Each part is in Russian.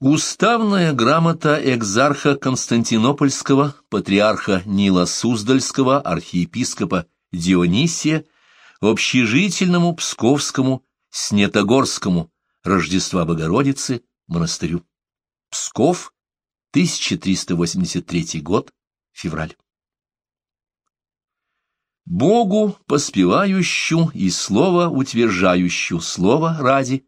Уставная грамота экзарха Константинопольского, патриарха Нила Суздальского, архиепископа Дионисия, общежительному Псковскому, Снетогорскому, Рождества Богородицы, монастырю. Псков, 1383 год, февраль. Богу поспевающую и слово утверждающую слово ради,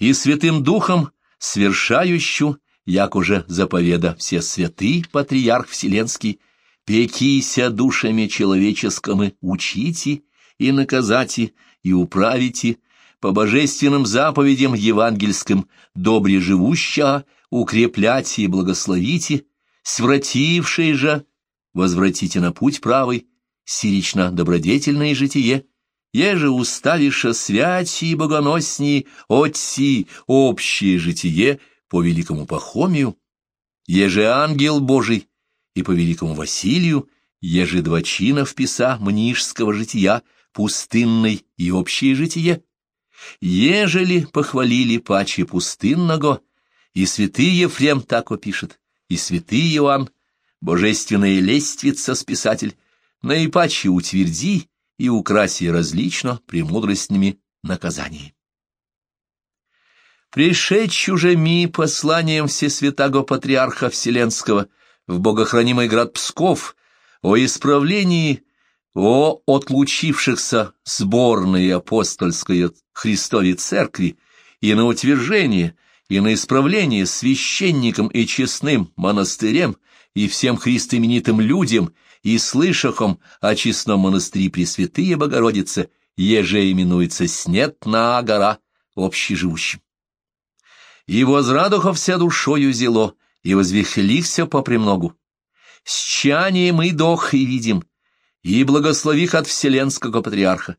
и святым духом свершающую, як уже заповеда все святы, патриарх вселенский, пекися душами человеческими, учите и наказати, и управите, по божественным заповедям евангельским, добре живущего, укрепляйте и благословите, свратившие же, возвратите на путь правый, сирично добродетельное житие, еже уставиша святи и богоносней отси общее житие по великому Пахомию, еже ангел Божий, и по великому Василию, еже два чина вписа мнишского жития, пустынной и общее житие, ежели похвалили паче пустынного, и святый Ефрем так опишет, и святый Иоанн, божественная лествица списатель, наипаче утверди и украси различно премудростными наказаниями. Пришедший уже ми посланием Всесвятаго Патриарха Вселенского в богохранимый град Псков о исправлении, о отлучившихся сборной апостольской Христовой Церкви и на утверждение, и на исправление священникам и честным монастырем и всем христоименитым людям и слышахом о честном монастыре Пресвятые Богородицы, еже именуется Снетна гора общеживущим. И возрадуха вся душою зело, и возвехлихся попремногу. С чанием и дох и видим, и благослових от вселенского патриарха.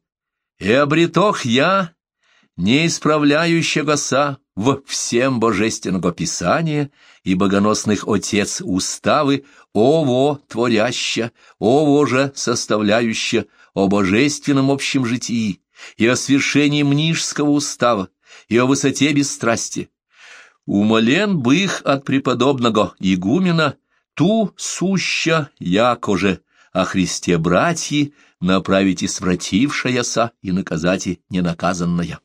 И обретох я, не исправляющегося в всем божественного писания и богоносных отец уставы, ово творяща, ово же составляющая о божественном общем житии и о свершении мнижского устава и о высоте бесстрастия. Умолен бы их от преподобного игумена ту суща, яко же о Христе братьи направите свратившаяся и наказати ненаказанная.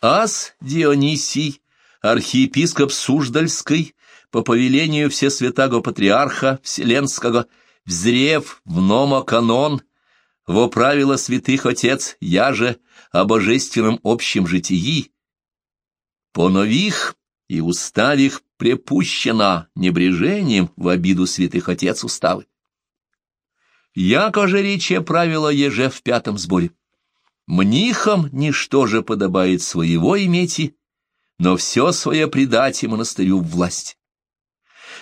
Ас Дионисий, архиепископ Суждальской, по повелению Всесвятаго Патриарха Вселенского, взрев в номо канон, во правила святых отец, я же о божественном общем житии, по нових и уставих препущена небрежением в обиду святых отец уставы. Яко же рече правила еже в пятом сборе. Мнихам ничто же подобает своего иметь, но все свое предать монастырю в власть.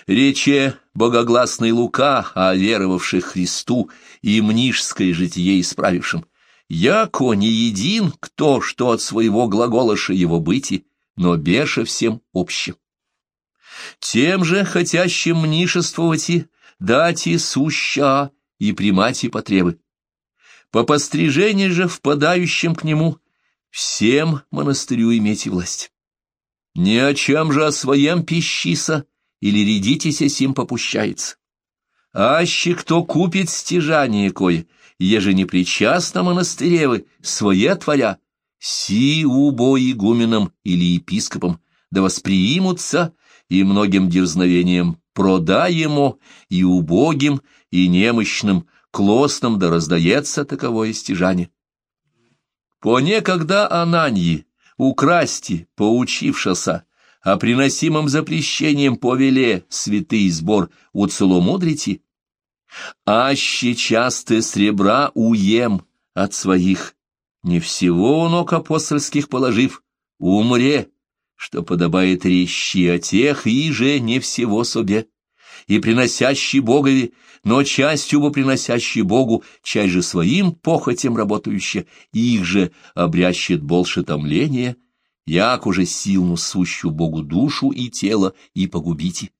Рече богогласный Лука о веровавших Христу и мнишское житие исправившим, яко не един кто, что от своего глаголоша его быти, но беша всем общим. Тем же, хотящим мнишествовать и дать и суща, и примать и потребы по пострижению же впадающим к нему, всем монастырю иметь власть. Ни о чем же о своем пищиса или рядитеся сим попущается. Аще кто купит стяжание кое, еже не причастно монастыревы, свое творя, си убо игуменам или епископам, да восприимутся и многим дерзновением продаемо и убогим, и немощным, клоснам да раздается таковое стяжание. По некогда Ананьи, украсти, поучившася, о приносимом запрещением повеле святый сбор уцеломудрите, аще часто сребра уем от своих, не всего у ног апостольских положив, умре, что подобает рещи о тех, и же не всего себе и приносящий Богови, но частью бы приносящий Богу, часть же своим похотям работающая, их же обрящет больше томления, як уже силну сущу Богу душу и тело и погубите.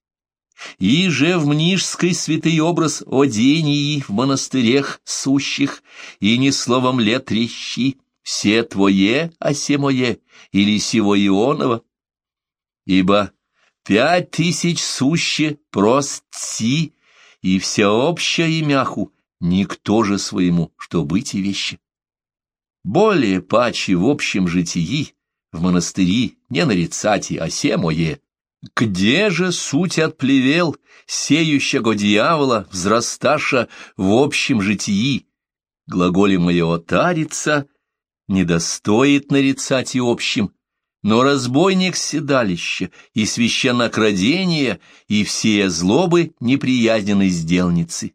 И же в Мнижской святый образ одении в монастырях сущих, и не словом лет трещи, все твое, а се мое, или сего Ионова, ибо пять тысяч суще прости, и всеобщее имяху, никто же своему, что быть и вещи. Более паче в общем житии, в монастыри, не нарицати, а се мое. Где же суть отплевел, сеющего дьявола, взрасташа в общем житии? Глаголе мое отарится, не достоит нарицать и общим, но разбойник седалища и священнокрадение и все злобы неприязненной сделницы.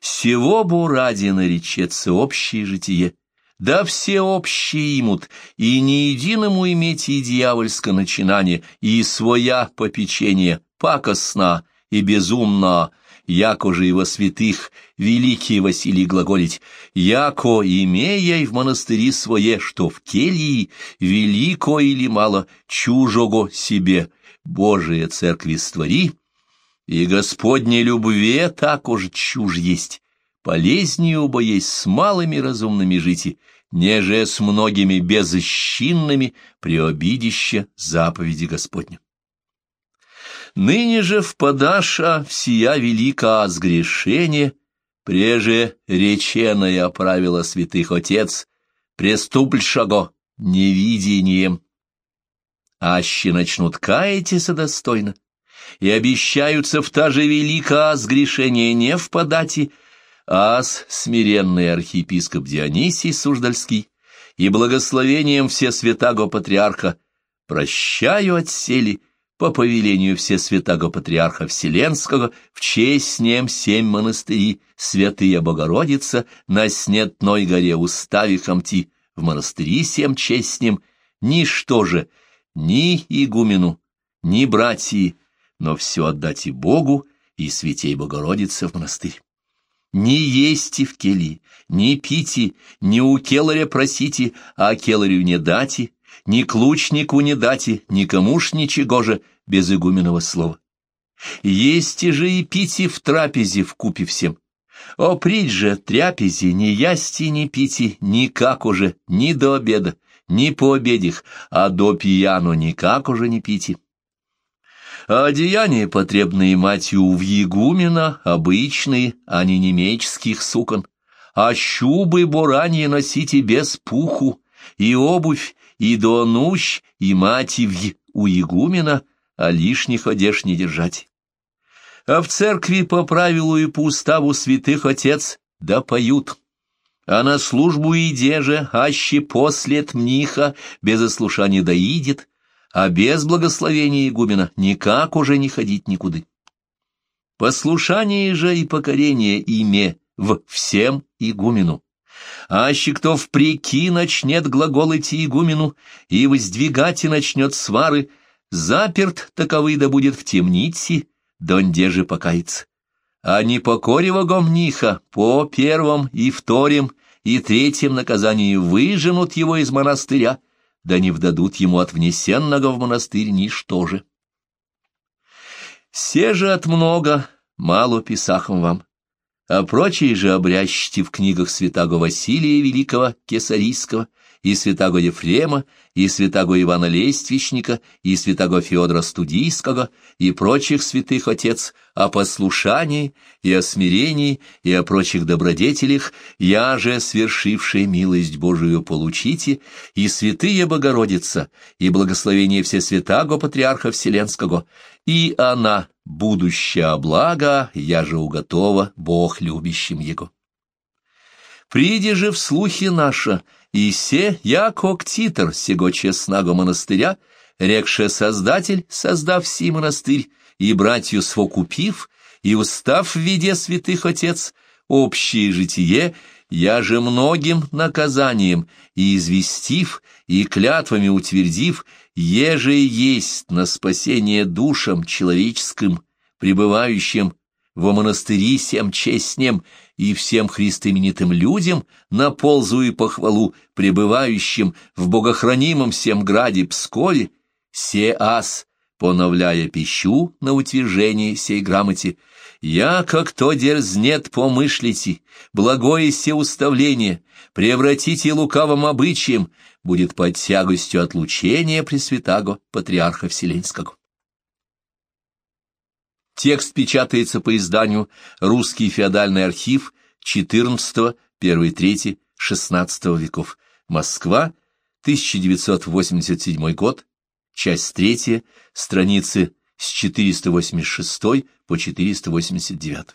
Сего бу ради наречется общее житие, да все общие имут, и ни единому иметь и дьявольское начинание, и своя попечение, пакостна и безумна, яко же его святых, великий Василий глаголить, яко имея в монастыри свое, что в келье, велико или мало, чужого себе, Божие церкви створи, и Господней любви так уж чужь есть, полезнее оба есть с малыми разумными жити, неже с многими безыщинными преобидище заповеди Господня. Ныне же впадаша всея велика сгрешение, преже реченое правило святых отец, преступшего невидением. Аще начнут каяться достойно, и обещаются в та же велика сгрешение не впадати, ас смиренный архиепископ Дионисий Суждальский и благословением все святаго патриарха прощаю отсели, по повелению Всесвятаго Патриарха Вселенского, в честь с семь монастырей, святые Богородица, на снетной горе устави хамти, в монастыри семь честь с ним, ничто же, ни игумену, ни братьи, но все отдать и Богу, и святей Богородице в монастырь. Не есте в келье, не пите, не у келаря просите, а келарю не дати, ни к лучнику не дати, никому ж ничего же, без игуменного слова. Есть же и пити в трапезе в купе всем. О, прить же трапезе, не ясти, не пити, никак уже, ни до обеда, ни по обедях, а до пьяну никак уже не пити. А одеяния потребные матью в егумена, обычные, а не немеческих сукон, а щубы буранье носите без пуху, и обувь, и донущ, и мативь у игумена, а лишних одежд не держать. А в церкви по правилу и по уставу святых отец да поют, а на службу иде же, аще после мниха без ослушания доидет, а без благословения игумена никак уже не ходить никуды. Послушание же и покорение име в всем игумену. Аще кто впреки начнет глагол идти игумену, и воздвигать и начнет свары, заперт таковый да будет в темнице, донде же покаяться. А не покорева гомниха по первом и втором и третьем наказании выженут его из монастыря, да не вдадут ему от внесенного в монастырь ничто же. Се же от много, мало писахом вам, а прочие же обрящите в книгах святаго Василия Великого Кесарийского, и святаго Ефрема, и святаго Ивана Лествичника, и святаго Феодора Студийского, и прочих святых отец, о послушании и о смирении, и о прочих добродетелях, я же, свершивший милость Божию, получите, и святые Богородица, и благословение Всесвятаго Патриарха Вселенского, и она, будущая блага, я же уготова Бог любящим Его. Приди же в слухи наша, и се, яко ктитор сего честного монастыря, рекше создатель, создав си монастырь, и братью свокупив, и устав в виде святых отец, общее житие, я же многим наказанием, и известив, и клятвами утвердив, еже есть на спасение душам человеческим, пребывающим во монастыри всем честнем и всем христоименитым людям на ползу и похвалу, пребывающим в богохранимом всем граде Пскове, се ас, поновляя пищу на утверждение сей грамоте, Я, как то дерзнет, помышлите, благое се уставление, превратите лукавым обычаем, будет под тягостью отлучения Пресвятаго Патриарха Вселенского. Текст печатается по изданию «Русский феодальный архив» XIV, 1-3, XVI веков. Москва, 1987 год, часть 3, страницы с 486 по 489.